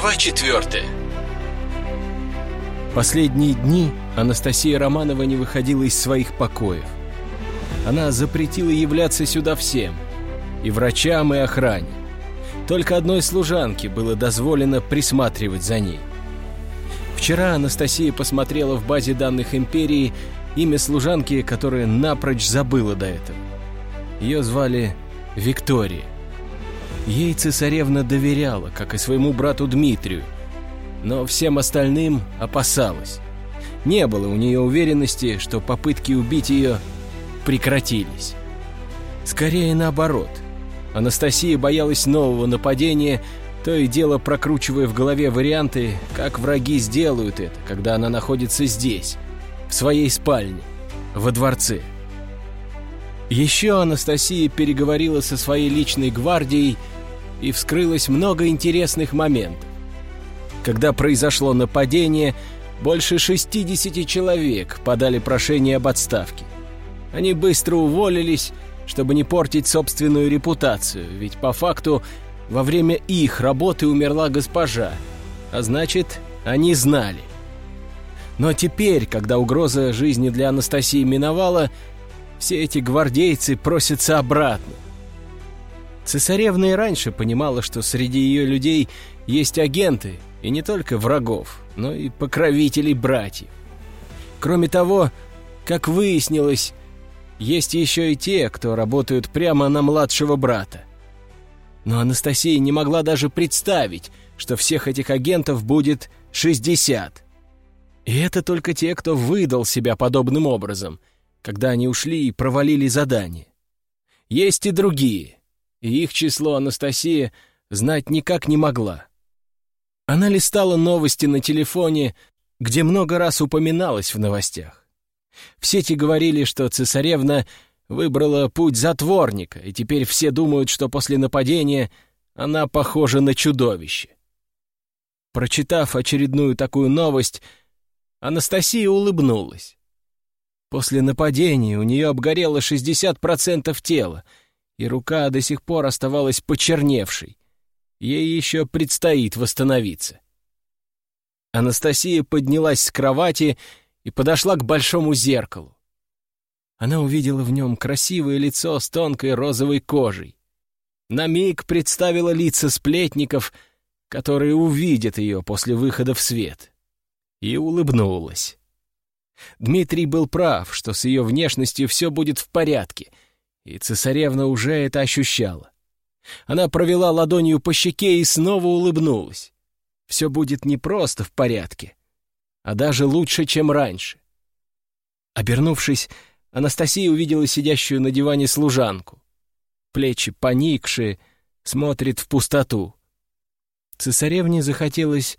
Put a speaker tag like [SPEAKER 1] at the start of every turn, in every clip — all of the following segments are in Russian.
[SPEAKER 1] Глава четвертая
[SPEAKER 2] Последние дни Анастасия Романова не выходила из своих покоев. Она запретила являться сюда всем, и врачам, и охране. Только одной служанке было дозволено присматривать за ней. Вчера Анастасия посмотрела в базе данных Империи имя служанки, которая напрочь забыла до этого. Ее звали Виктория. Ей цесаревна доверяла, как и своему брату Дмитрию, но всем остальным опасалась. Не было у нее уверенности, что попытки убить ее прекратились. Скорее наоборот. Анастасия боялась нового нападения, то и дело прокручивая в голове варианты, как враги сделают это, когда она находится здесь, в своей спальне, во дворце. Еще Анастасия переговорила со своей личной гвардией и вскрылось много интересных моментов. Когда произошло нападение, больше 60 человек подали прошение об отставке. Они быстро уволились, чтобы не портить собственную репутацию, ведь по факту во время их работы умерла госпожа, а значит, они знали. Но теперь, когда угроза жизни для Анастасии миновала, все эти гвардейцы просятся обратно. Цесаревна и раньше понимала, что среди ее людей есть агенты, и не только врагов, но и покровителей братьев. Кроме того, как выяснилось, есть еще и те, кто работают прямо на младшего брата. Но Анастасия не могла даже представить, что всех этих агентов будет 60. И это только те, кто выдал себя подобным образом, когда они ушли и провалили задание. Есть и другие, и их число Анастасия знать никак не могла. Она листала новости на телефоне, где много раз упоминалось в новостях. В сети говорили, что цесаревна выбрала путь затворника, и теперь все думают, что после нападения она похожа на чудовище. Прочитав очередную такую новость, Анастасия улыбнулась. После нападения у нее обгорело 60% тела, и рука до сих пор оставалась почерневшей. Ей еще предстоит восстановиться. Анастасия поднялась с кровати и подошла к большому зеркалу. Она увидела в нем красивое лицо с тонкой розовой кожей. На миг представила лица сплетников, которые увидят ее после выхода в свет. И улыбнулась. Дмитрий был прав, что с ее внешностью все будет в порядке, и цесаревна уже это ощущала. Она провела ладонью по щеке и снова улыбнулась. Все будет не просто в порядке, а даже лучше, чем раньше. Обернувшись, Анастасия увидела сидящую на диване служанку. Плечи поникшие, смотрит в пустоту. Цесаревне захотелось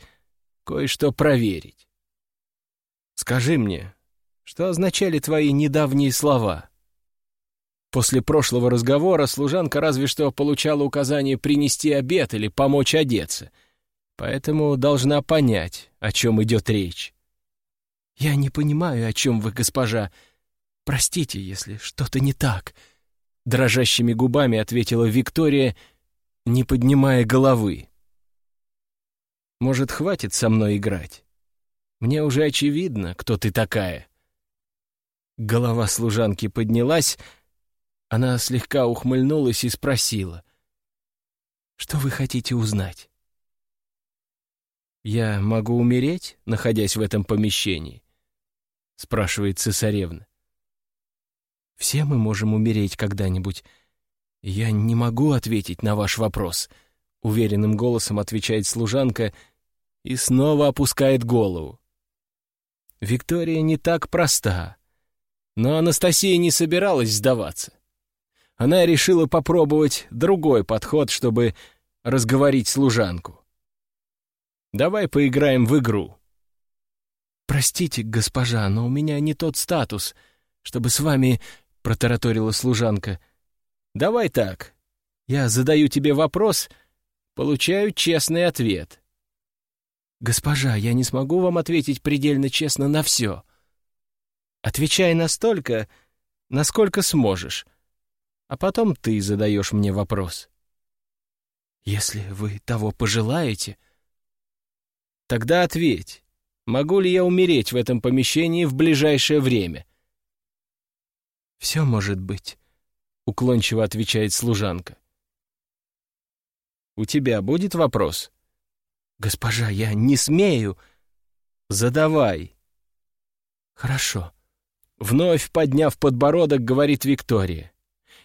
[SPEAKER 2] кое-что проверить. «Скажи мне, что означали твои недавние слова?» После прошлого разговора служанка разве что получала указание принести обед или помочь одеться, поэтому должна понять, о чем идет речь. «Я не понимаю, о чем вы, госпожа. Простите, если что-то не так», — дрожащими губами ответила Виктория, не поднимая головы. «Может, хватит со мной играть? Мне уже очевидно, кто ты такая». Голова служанки поднялась, она слегка ухмыльнулась и спросила. «Что вы хотите узнать?» «Я могу умереть, находясь в этом помещении?» — спрашивает цесаревна. «Все мы можем умереть когда-нибудь. Я не могу ответить на ваш вопрос», — уверенным голосом отвечает служанка и снова опускает голову. Виктория не так проста, но Анастасия не собиралась сдаваться она решила попробовать другой подход, чтобы разговорить служанку. «Давай поиграем в игру». «Простите, госпожа, но у меня не тот статус, чтобы с вами...» — протараторила служанка. «Давай так. Я задаю тебе вопрос, получаю честный ответ». «Госпожа, я не смогу вам ответить предельно честно на все. Отвечай настолько, насколько сможешь а потом ты задаешь мне вопрос. Если вы того пожелаете, Тогда ответь, могу ли я умереть в этом помещении в ближайшее время?
[SPEAKER 1] «Все может быть», — уклончиво отвечает служанка.
[SPEAKER 2] «У тебя будет вопрос?»
[SPEAKER 1] «Госпожа, я не смею!»
[SPEAKER 2] «Задавай!»
[SPEAKER 1] «Хорошо», —
[SPEAKER 2] вновь подняв подбородок, говорит Виктория.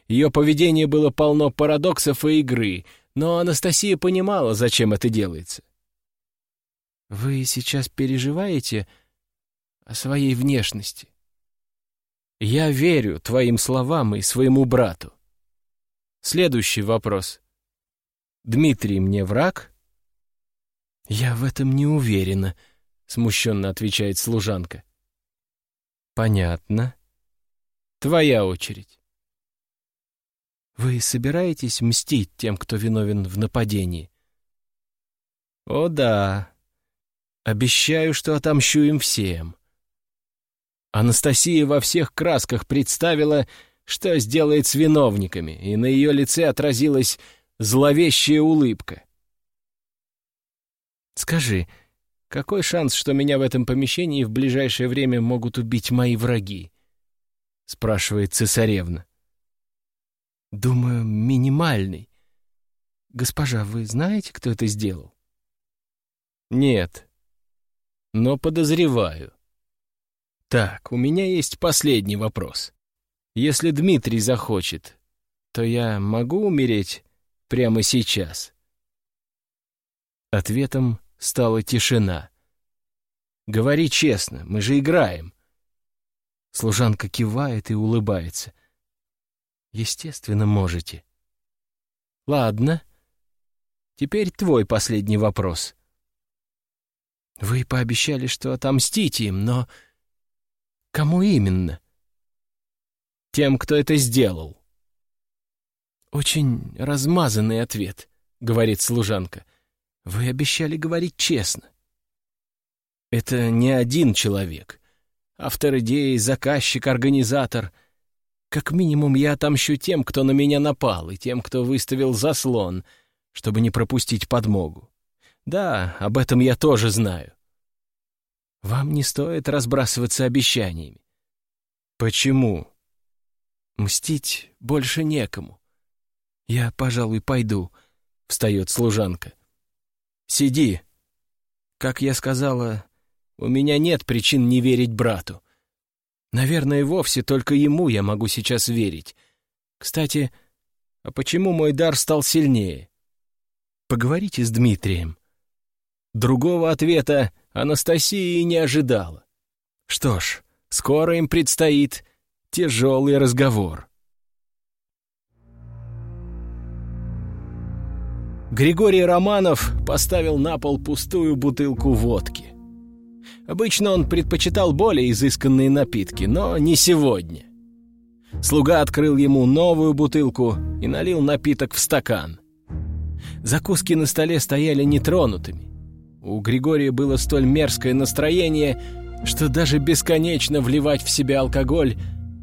[SPEAKER 2] Ее поведение было полно парадоксов и игры, но Анастасия понимала, зачем это делается.
[SPEAKER 1] «Вы сейчас переживаете о своей внешности?»
[SPEAKER 2] «Я верю твоим словам и своему брату». Следующий вопрос. «Дмитрий мне враг?»
[SPEAKER 1] «Я в этом не уверена», — смущенно отвечает служанка.
[SPEAKER 2] «Понятно. Твоя очередь».
[SPEAKER 1] «Вы собираетесь мстить тем, кто виновен в нападении?»
[SPEAKER 2] «О да. Обещаю, что отомщу им всем». Анастасия во всех красках представила, что сделает с виновниками, и на ее лице отразилась зловещая улыбка.
[SPEAKER 1] Скажи, какой шанс, что меня в этом помещении в ближайшее время могут убить мои враги? Спрашивает цесаревна. Думаю, минимальный. Госпожа, вы знаете, кто это сделал?
[SPEAKER 2] Нет, но подозреваю. Так, у меня есть последний вопрос. Если Дмитрий захочет, то я могу умереть прямо сейчас? Ответом Стала тишина. «Говори честно, мы же играем».
[SPEAKER 1] Служанка кивает и улыбается. «Естественно, можете».
[SPEAKER 2] «Ладно. Теперь твой последний вопрос».
[SPEAKER 1] «Вы пообещали, что отомстите им, но кому именно?»
[SPEAKER 2] «Тем, кто это сделал».
[SPEAKER 1] «Очень размазанный ответ», — говорит служанка. Вы обещали говорить честно.
[SPEAKER 2] Это не один человек. Автор идеи, заказчик, организатор. Как минимум я отомщу тем, кто на меня напал, и тем, кто выставил заслон, чтобы не пропустить подмогу. Да, об этом я тоже знаю. Вам не стоит разбрасываться обещаниями. Почему?
[SPEAKER 1] Мстить больше некому. Я, пожалуй, пойду, — встает служанка.
[SPEAKER 2] Сиди. Как я сказала, у меня нет причин не верить брату. Наверное, вовсе только ему я могу сейчас верить. Кстати, а почему мой дар стал сильнее? Поговорите с Дмитрием. Другого ответа Анастасия и не ожидала. Что ж, скоро им предстоит тяжелый разговор. Григорий Романов поставил на пол пустую бутылку водки. Обычно он предпочитал более изысканные напитки, но не сегодня. Слуга открыл ему новую бутылку и налил напиток в стакан. Закуски на столе стояли нетронутыми. У Григория было столь мерзкое настроение, что даже бесконечно вливать в себя алкоголь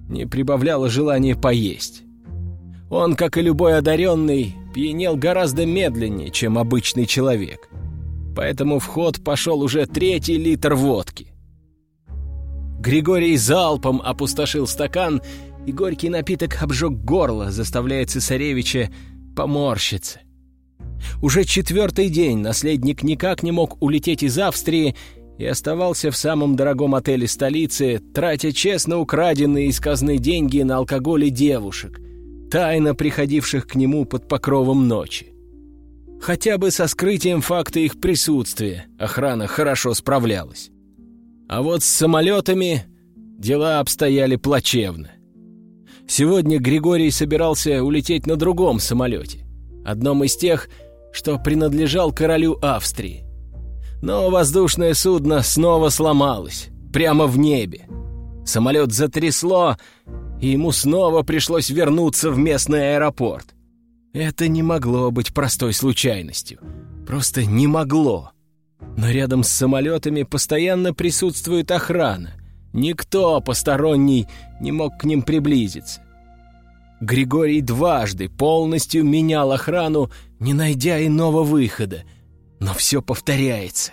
[SPEAKER 2] не прибавляло желания поесть. Он, как и любой одаренный, пьянел гораздо медленнее, чем обычный человек. Поэтому в ход пошел уже третий литр водки. Григорий залпом опустошил стакан, и горький напиток обжег горло, заставляя цесаревича поморщиться. Уже четвертый день наследник никак не мог улететь из Австрии и оставался в самом дорогом отеле столицы, тратя честно украденные из казны деньги на алкоголь и девушек — тайно приходивших к нему под покровом ночи. Хотя бы со скрытием факта их присутствия охрана хорошо справлялась. А вот с самолетами дела обстояли плачевно. Сегодня Григорий собирался улететь на другом самолете, одном из тех, что принадлежал королю Австрии. Но воздушное судно снова сломалось, прямо в небе. Самолет затрясло, и ему снова пришлось вернуться в местный аэропорт. Это не могло быть простой случайностью. Просто не могло. Но рядом с самолетами постоянно присутствует охрана. Никто посторонний не мог к ним приблизиться. Григорий дважды полностью менял охрану, не найдя иного выхода. Но все повторяется.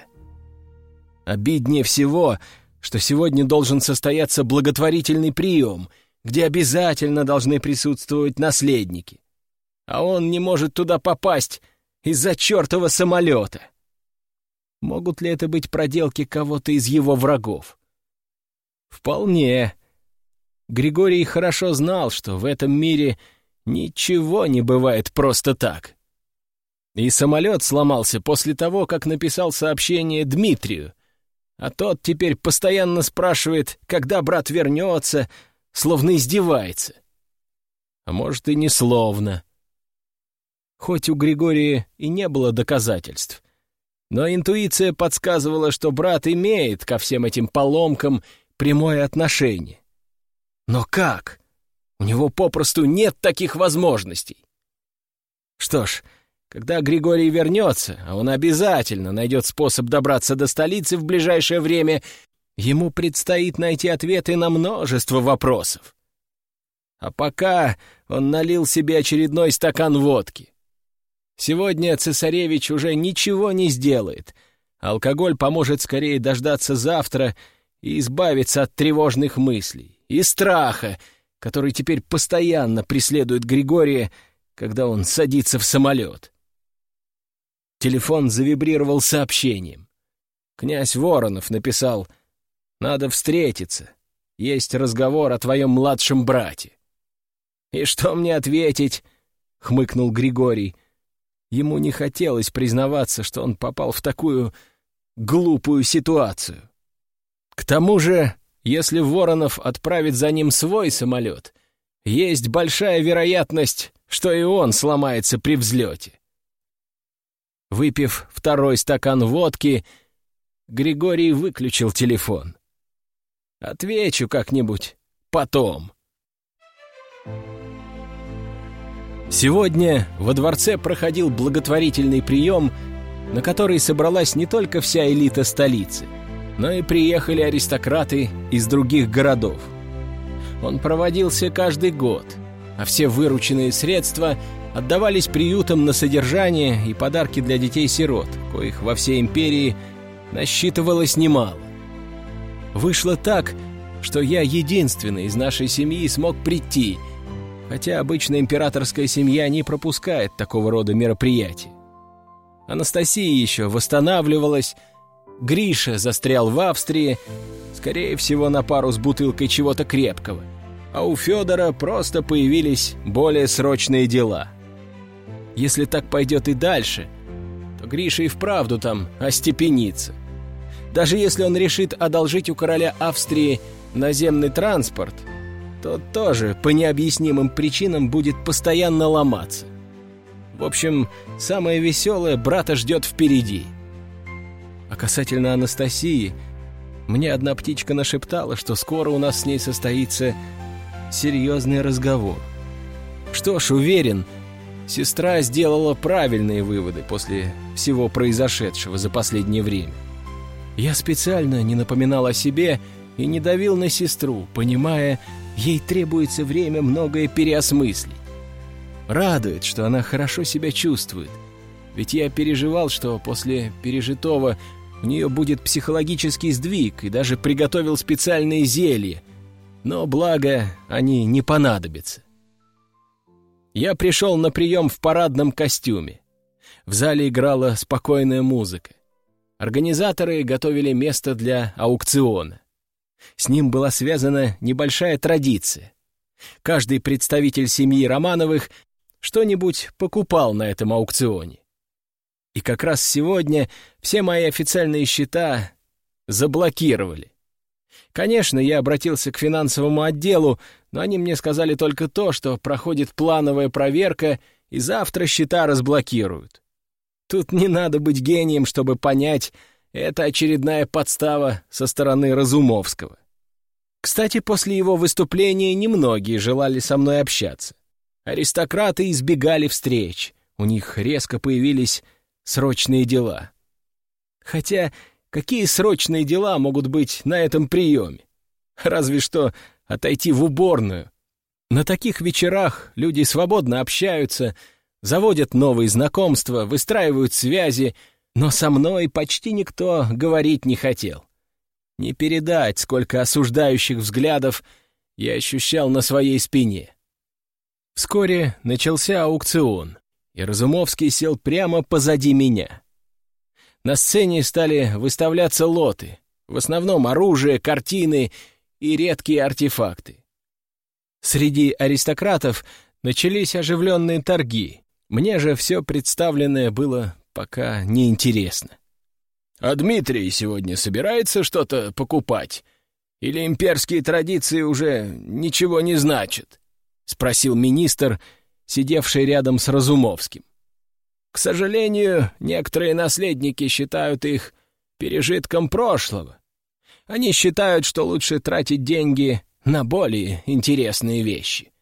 [SPEAKER 1] Обиднее всего, что сегодня должен состояться благотворительный прием, где обязательно должны присутствовать наследники. А он не может туда попасть из-за чертова самолета. Могут ли это быть проделки кого-то из его врагов? Вполне. Григорий хорошо знал, что в этом мире ничего не бывает просто так. И самолет сломался после того, как написал сообщение Дмитрию, а тот теперь постоянно спрашивает, когда брат вернется, словно издевается. А может, и не словно. Хоть у Григория и не было доказательств, но интуиция подсказывала, что брат имеет ко всем этим поломкам прямое отношение. Но как? У него попросту нет таких возможностей. Что ж, когда Григорий вернется, а он обязательно найдет способ добраться до столицы в ближайшее время, ему предстоит найти ответы на множество вопросов. А пока он налил себе очередной стакан водки. Сегодня цесаревич уже ничего не сделает. Алкоголь поможет скорее дождаться завтра и избавиться от тревожных мыслей и страха, который теперь постоянно преследует Григория, когда он садится в самолет. Телефон завибрировал сообщением. Князь Воронов написал «Надо встретиться. Есть разговор о твоем младшем брате». «И что мне ответить?» — хмыкнул Григорий. Ему не хотелось признаваться, что он попал в такую глупую ситуацию. К тому же, если Воронов отправит за ним свой самолет, есть большая вероятность, что и он сломается при взлете. Выпив второй стакан водки, Григорий выключил телефон. «Отвечу как-нибудь потом». Сегодня во дворце проходил благотворительный прием, на который собралась не только вся элита столицы, но и приехали аристократы из других городов. Он проводился каждый год, а все вырученные средства – отдавались приютам на содержание и подарки для детей-сирот, коих во всей империи насчитывалось немало. Вышло так, что я единственный из нашей семьи смог прийти, хотя обычно императорская семья не пропускает такого рода мероприятия. Анастасия еще восстанавливалась, Гриша застрял в Австрии, скорее всего, на пару с бутылкой чего-то крепкого, а у Федора просто появились более срочные дела — если так пойдет и дальше, то Гриша и вправду там остепенится. Даже если он решит одолжить у короля Австрии наземный транспорт, то тоже по необъяснимым причинам будет постоянно ломаться. В общем, самое веселое брата ждет впереди. А касательно Анастасии, мне одна птичка нашептала, что скоро у нас с ней состоится серьезный разговор. Что ж, уверен, Сестра сделала правильные выводы после всего произошедшего за последнее время. Я специально не напоминал о себе и не давил на сестру, понимая, ей требуется время многое переосмыслить. Радует, что она хорошо себя чувствует, ведь я переживал, что после пережитого у нее будет психологический сдвиг и даже приготовил специальные зелья, но благо они не понадобятся. Я пришел на прием в парадном костюме. В зале играла спокойная музыка. Организаторы готовили место для аукциона. С ним была связана небольшая традиция. Каждый представитель семьи Романовых что-нибудь покупал на этом аукционе. И как раз сегодня все мои официальные счета заблокировали. Конечно, я обратился к финансовому отделу, но они мне сказали только то, что проходит плановая проверка, и завтра счета разблокируют. Тут не надо быть гением, чтобы понять, это очередная подстава со стороны Разумовского. Кстати, после его выступления немногие желали со мной общаться. Аристократы избегали встреч, у них резко появились срочные дела. Хотя какие срочные дела могут быть на этом приеме? Разве что отойти в уборную. На таких вечерах люди свободно общаются, заводят новые знакомства, выстраивают связи, Но со мной почти никто говорить не хотел. Не передать, сколько осуждающих взглядов я ощущал на своей спине. Вскоре начался аукцион, и Разумовский сел прямо позади меня. На сцене стали выставляться лоты, в основном оружие, картины и редкие артефакты. Среди аристократов начались оживленные торги. Мне же все представленное было пока неинтересно. «А Дмитрий сегодня собирается что-то покупать? Или имперские традиции уже ничего не значат?» — спросил министр, сидевший рядом с Разумовским. «К сожалению, некоторые наследники считают их пережитком прошлого. Они считают, что лучше тратить деньги на более интересные вещи.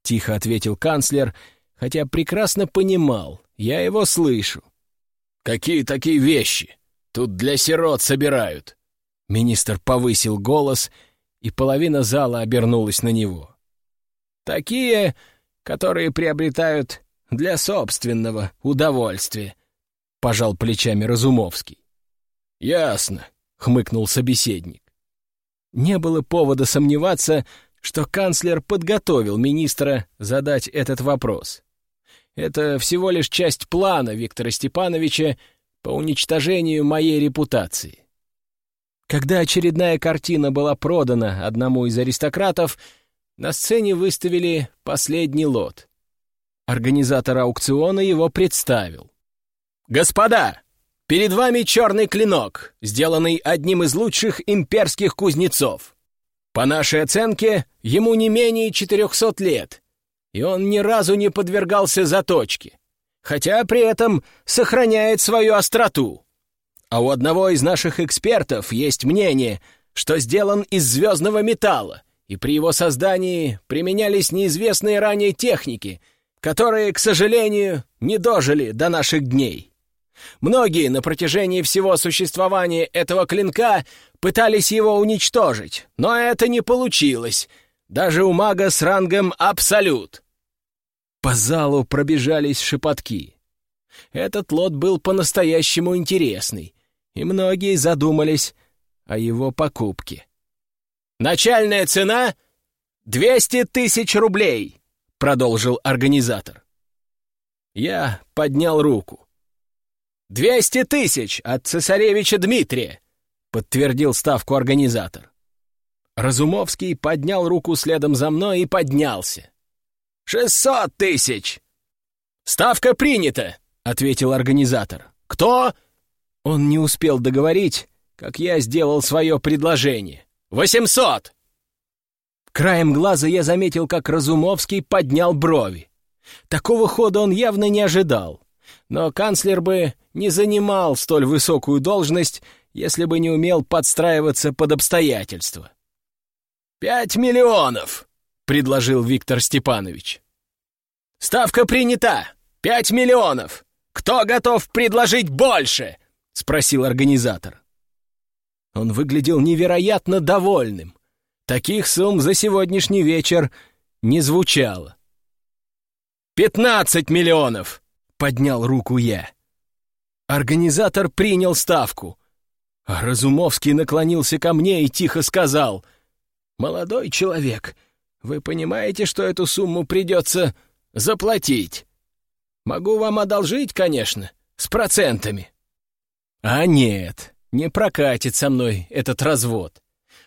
[SPEAKER 1] — тихо ответил канцлер, хотя прекрасно понимал, я его слышу. «Какие такие вещи? Тут для сирот собирают!» Министр повысил голос, и половина зала обернулась на него. «Такие, которые приобретают для собственного удовольствия», — пожал плечами Разумовский. «Ясно», — хмыкнул собеседник. Не было повода сомневаться, что канцлер подготовил министра задать этот вопрос. Это всего лишь часть плана Виктора Степановича по уничтожению моей репутации. Когда очередная картина была продана одному из аристократов, на сцене выставили последний лот. Организатор аукциона его представил. «Господа, перед вами черный клинок, сделанный одним из лучших имперских кузнецов. По нашей оценке, ему не менее 400 лет, и он ни разу не подвергался заточке, хотя при этом сохраняет свою остроту. А у одного из наших экспертов есть мнение, что сделан из звездного металла, и при его создании применялись неизвестные ранее техники, которые, к сожалению, не дожили до наших дней. Многие на протяжении всего существования этого клинка пытались его уничтожить, но это не получилось, даже у мага с рангом «Абсолют». По залу пробежались шепотки. Этот лот был по-настоящему интересный, и многие задумались о его покупке. «Начальная цена — двести тысяч рублей», — продолжил организатор. Я поднял руку. «Двести тысяч от цесаревича Дмитрия!» — подтвердил ставку организатор. Разумовский поднял руку следом за мной и поднялся. «Шестьсот тысяч!» «Ставка принята!» — ответил организатор. «Кто?» Он не успел договорить, как я сделал свое предложение. «Восемьсот!» Краем глаза я заметил, как Разумовский поднял брови. Такого хода он явно не ожидал. Но канцлер бы не занимал столь высокую должность, если бы не умел подстраиваться под обстоятельства. «Пять миллионов!» — предложил Виктор Степанович. «Ставка принята! Пять миллионов! Кто готов предложить больше?» — спросил организатор. Он выглядел невероятно довольным. Таких сумм за сегодняшний вечер не звучало. «Пятнадцать миллионов!» — поднял руку я. Организатор принял ставку. Разумовский наклонился ко мне и тихо сказал, «Молодой человек, вы понимаете, что эту сумму придется заплатить? Могу вам одолжить, конечно, с процентами». «А нет, не прокатит со мной этот развод.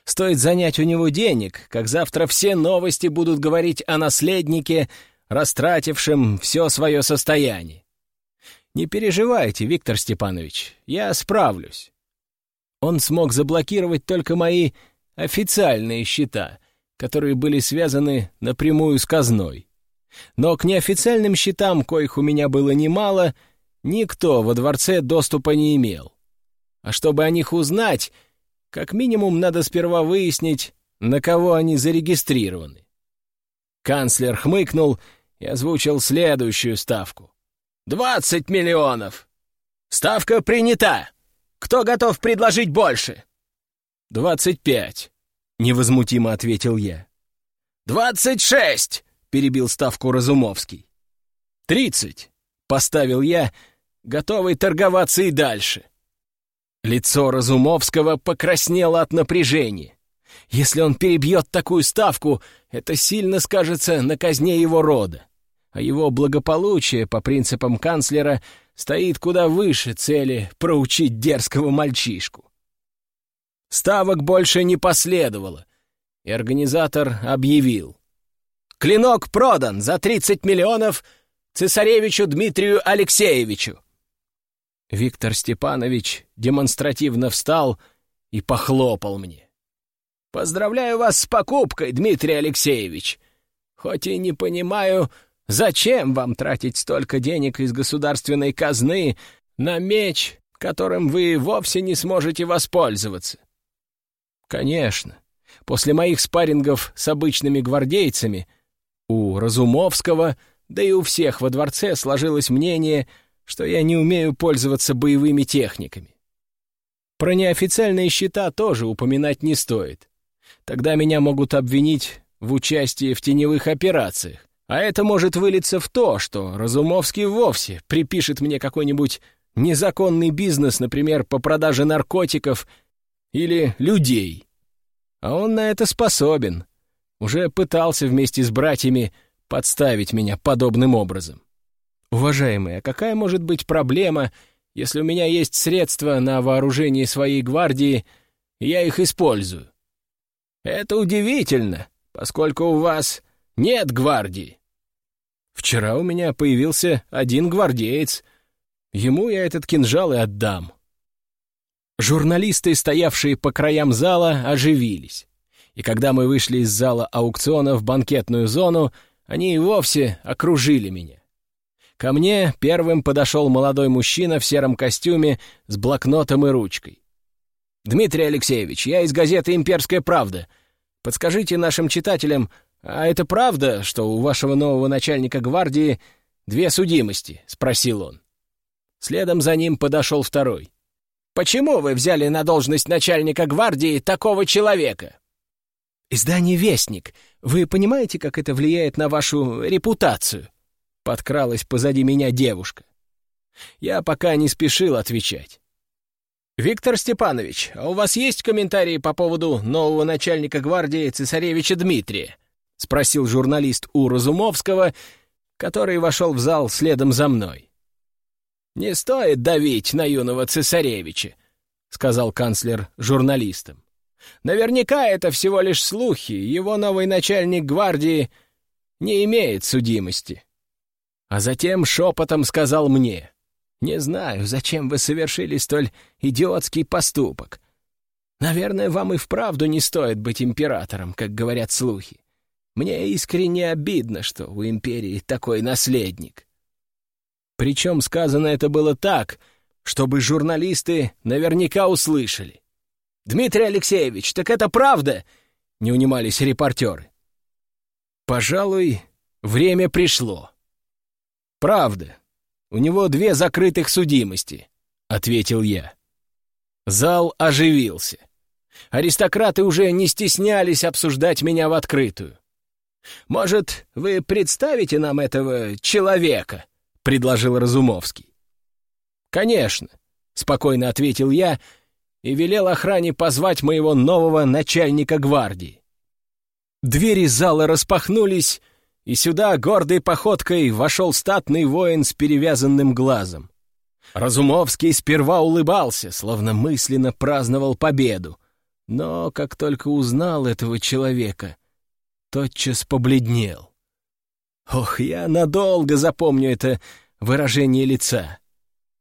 [SPEAKER 1] Стоит занять у него денег, как завтра все новости будут говорить о наследнике, растратившем все свое состояние. Не переживайте, Виктор Степанович, я справлюсь. Он смог заблокировать только мои официальные счета, которые были связаны напрямую с казной. Но к неофициальным счетам, коих у меня было немало, никто во дворце доступа не имел. А чтобы о них узнать, как минимум надо сперва выяснить, на кого они зарегистрированы. Канцлер хмыкнул и озвучил следующую ставку. «Двадцать миллионов! Ставка принята! Кто готов предложить больше?» «Двадцать пять», — невозмутимо ответил я. «Двадцать шесть!» — перебил ставку Разумовский. «Тридцать!» — поставил я,
[SPEAKER 2] готовый торговаться и дальше. Лицо Разумовского покраснело от напряжения. Если он перебьет такую ставку, это сильно скажется на казне его рода. А его благополучие, по принципам канцлера, стоит куда выше цели проучить дерзкого мальчишку. Ставок больше не последовало, и организатор объявил. «Клинок продан за 30 миллионов цесаревичу Дмитрию Алексеевичу». Виктор Степанович демонстративно встал и похлопал мне. «Поздравляю вас с покупкой, Дмитрий Алексеевич. Хоть и не понимаю, зачем вам тратить столько денег из государственной казны на меч, которым вы вовсе не сможете воспользоваться». «Конечно. После моих спаррингов с обычными гвардейцами у Разумовского, да и у всех во дворце сложилось мнение, что я не умею пользоваться боевыми техниками. Про неофициальные счета тоже упоминать не стоит. Тогда меня могут обвинить в участии в теневых операциях, а это может вылиться в то, что Разумовский вовсе припишет мне какой-нибудь незаконный бизнес, например, по продаже наркотиков или людей. А он на это способен. Уже пытался вместе с братьями подставить меня подобным образом. Уважаемый, а какая может быть проблема, если у меня есть средства на вооружение своей гвардии, я их использую? Это удивительно, поскольку у вас нет гвардии. Вчера у меня появился один гвардеец. Ему я этот кинжал и отдам. Журналисты, стоявшие по краям зала, оживились. И когда мы вышли из зала аукциона в банкетную зону, они и вовсе окружили меня. Ко мне первым подошел молодой мужчина в сером костюме с блокнотом и ручкой. «Дмитрий Алексеевич, я из газеты «Имперская правда». Подскажите нашим читателям, а это правда, что у вашего нового начальника гвардии две судимости?» — спросил он. Следом за ним подошел второй. «Почему вы взяли на должность начальника гвардии такого человека?» «Издание «Вестник». Вы понимаете, как это влияет на вашу репутацию?» Подкралась позади меня девушка. Я пока не спешил отвечать. «Виктор Степанович, а у вас есть комментарии по поводу нового начальника гвардии цесаревича Дмитрия?» — спросил журналист у Разумовского, который вошел в зал следом за мной. «Не стоит давить на юного цесаревича», — сказал канцлер журналистам. «Наверняка это всего лишь слухи, его новый начальник гвардии не имеет судимости». А затем шепотом сказал мне, не знаю, зачем вы совершили столь идиотский поступок. Наверное, вам и вправду не стоит быть императором, как говорят слухи. Мне искренне обидно, что у империи такой наследник. Причем сказано это было так, чтобы журналисты наверняка услышали. «Дмитрий Алексеевич, так это правда?» — не унимались репортеры. «Пожалуй, время пришло». «Правда», у него две закрытых судимости», — ответил я. Зал оживился. Аристократы уже не стеснялись обсуждать меня в открытую. «Может, вы представите нам этого человека?» — предложил Разумовский. «Конечно», — спокойно ответил я и велел охране позвать моего нового начальника гвардии. Двери зала распахнулись, и сюда гордой походкой вошел статный воин с перевязанным глазом. Разумовский сперва улыбался, словно мысленно праздновал победу, но как только узнал этого человека, тотчас побледнел. Ох, я надолго запомню это выражение лица.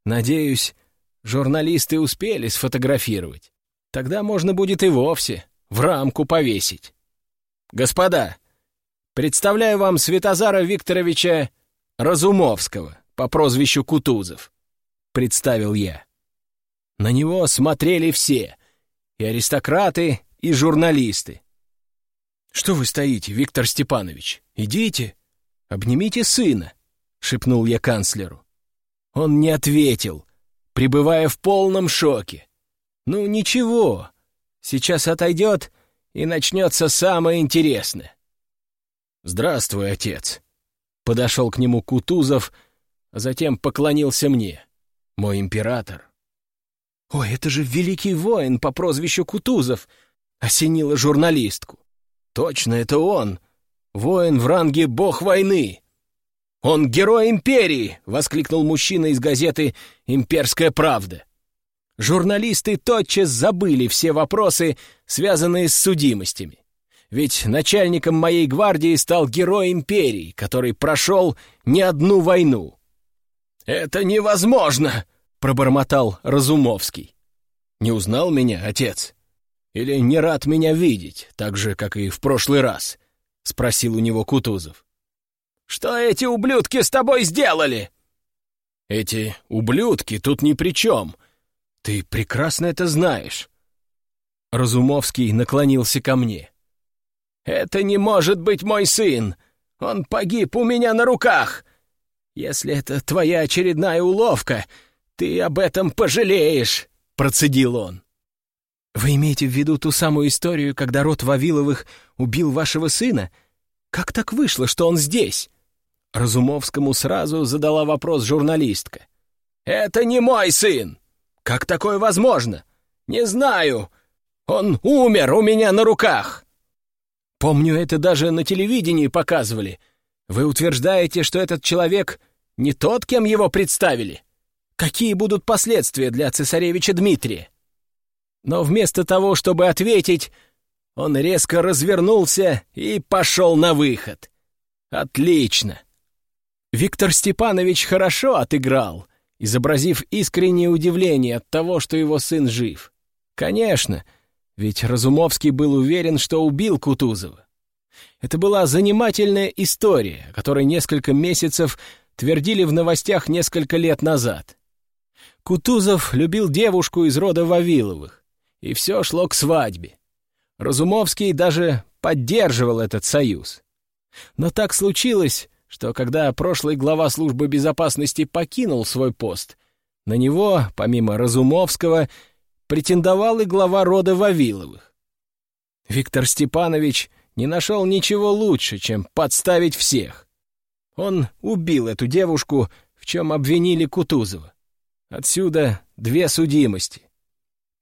[SPEAKER 2] Надеюсь, журналисты успели сфотографировать. Тогда можно будет и вовсе в рамку повесить. Господа, Представляю вам Святозара Викторовича Разумовского по прозвищу Кутузов», — представил я. На него смотрели все, и аристократы, и журналисты. «Что вы стоите, Виктор Степанович? Идите, обнимите сына», — шепнул я канцлеру. Он не ответил, пребывая в полном шоке. «Ну, ничего, сейчас отойдет, и начнется самое интересное». «Здравствуй, отец!» Подошел к нему Кутузов, а затем поклонился мне.
[SPEAKER 1] мой император».
[SPEAKER 2] «Ой, это же великий воин по прозвищу Кутузов!» — осенила журналистку.
[SPEAKER 1] «Точно, это он! Воин в ранге бог войны!» «Он герой империи!» — воскликнул мужчина из газеты «Имперская правда». Журналисты тотчас забыли все вопросы, связанные с судимостями. Ведь начальником моей гвардии стал герой империи, который прошел не одну войну. «Это невозможно!» — пробормотал Разумовский. «Не узнал меня, отец? Или не рад меня видеть, так же, как и в прошлый раз?» — спросил у него Кутузов. «Что эти ублюдки с тобой сделали?» «Эти ублюдки тут ни при чем. Ты прекрасно это знаешь». Разумовский наклонился ко мне. «Это не может быть мой сын! Он погиб у меня на руках! Если это твоя очередная уловка, ты об этом пожалеешь!» — процедил он.
[SPEAKER 2] «Вы имеете в виду ту самую историю, когда род Вавиловых убил вашего сына? Как так вышло, что он здесь?»
[SPEAKER 1] Разумовскому сразу задала вопрос журналистка. «Это не мой сын! Как такое возможно? Не знаю! Он умер у меня на руках!» Помню, это даже на телевидении показывали. Вы утверждаете, что этот человек не тот, кем его представили? Какие будут последствия для цесаревича Дмитрия? Но вместо того, чтобы ответить, он резко развернулся и пошел на выход. Отлично. Виктор Степанович хорошо отыграл, изобразив искреннее удивление от того, что его сын жив. Конечно, — ведь Разумовский был уверен, что убил Кутузова. Это была занимательная история, о которой несколько месяцев твердили в новостях несколько лет назад. Кутузов любил девушку из рода Вавиловых, и все шло к свадьбе. Разумовский даже поддерживал этот союз. Но так случилось, что когда прошлый глава службы безопасности покинул свой пост, на него, помимо Разумовского, претендовал и глава рода Вавиловых. Виктор Степанович не нашел ничего лучше, чем подставить всех. Он убил эту девушку, в чем обвинили Кутузова. Отсюда две судимости.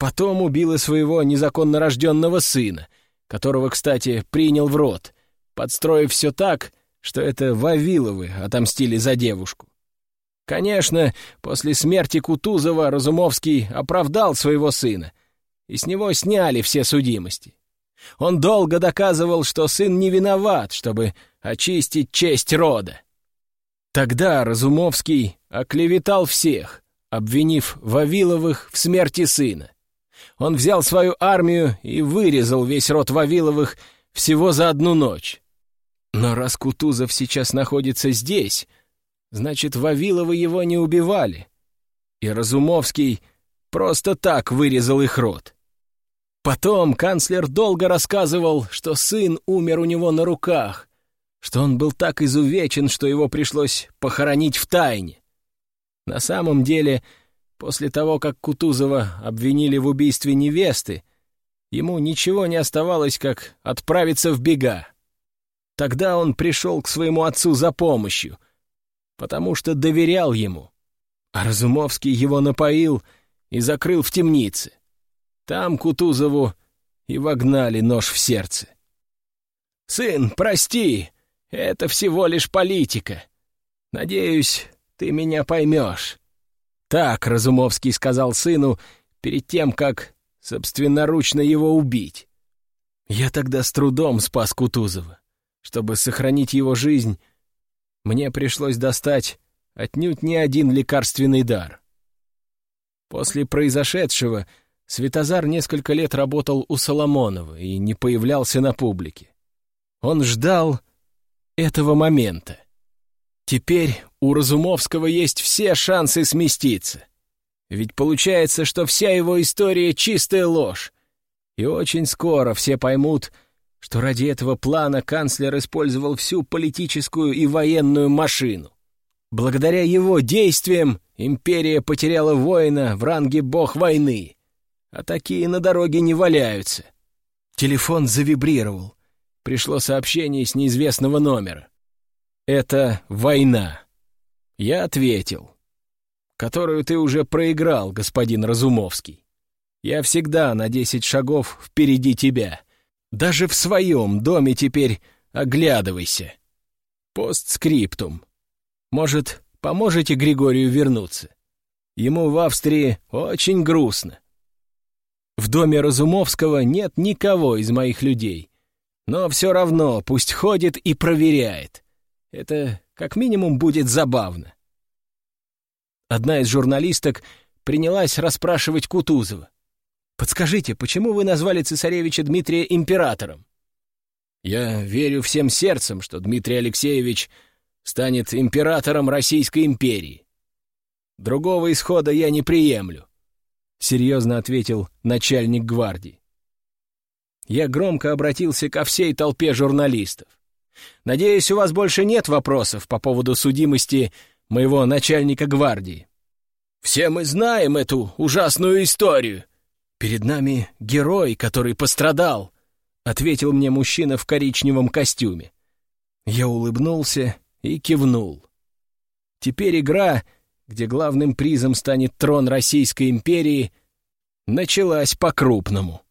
[SPEAKER 1] Потом убил и своего незаконно рожденного сына, которого, кстати, принял в рот, подстроив все так, что это Вавиловы отомстили за девушку. Конечно, после смерти Кутузова Разумовский оправдал своего сына, и с него сняли все судимости. Он долго доказывал, что сын не виноват, чтобы очистить честь рода. Тогда Разумовский оклеветал всех, обвинив Вавиловых в смерти сына. Он взял свою армию и вырезал весь род Вавиловых всего за одну ночь. Но раз Кутузов сейчас находится здесь, Значит, Вавиловы его не убивали. И Разумовский просто так вырезал их рот. Потом канцлер долго рассказывал, что сын умер у него на руках, что он был так изувечен, что его пришлось похоронить в тайне. На самом деле, после того, как Кутузова обвинили в убийстве невесты, ему ничего не оставалось, как отправиться в бега. Тогда он пришел к своему отцу за помощью — потому что доверял ему. А Разумовский его напоил и закрыл в темнице. Там Кутузову и вогнали нож в сердце. «Сын, прости, это всего лишь политика. Надеюсь, ты меня поймешь». Так Разумовский сказал сыну перед тем, как собственноручно его убить. Я тогда с трудом спас Кутузова. Чтобы сохранить его жизнь, мне пришлось достать отнюдь не один лекарственный дар. После произошедшего Светозар несколько лет работал у Соломонова и не появлялся на публике. Он ждал этого момента. Теперь у Разумовского есть все шансы сместиться. Ведь получается, что вся его история — чистая ложь. И очень скоро все поймут, что ради этого плана канцлер использовал всю политическую и военную машину. Благодаря его действиям империя потеряла воина в ранге бог войны, а такие на дороге не валяются. Телефон завибрировал. Пришло сообщение с неизвестного номера. «Это война». Я ответил. которую ты уже проиграл, господин Разумовский. Я всегда на десять шагов впереди тебя. Даже в своем доме теперь оглядывайся. Постскриптум. Может, поможете Григорию вернуться? Ему в Австрии очень грустно. В доме Разумовского нет никого из моих людей. Но все равно пусть ходит и проверяет. Это как минимум будет забавно. Одна из журналисток принялась расспрашивать Кутузова. «Подскажите, почему вы назвали цесаревича Дмитрия императором?» «Я верю всем сердцем, что Дмитрий Алексеевич станет императором Российской империи. Другого исхода я не приемлю», — серьезно ответил начальник гвардии. Я громко обратился ко всей толпе журналистов. «Надеюсь, у вас больше нет вопросов по поводу судимости моего начальника гвардии. Все мы знаем эту ужасную историю. Перед нами герой, который пострадал, ответил мне мужчина в коричневом костюме. Я улыбнулся и кивнул. Теперь игра, где главным призом станет трон Российской империи, началась по-крупному.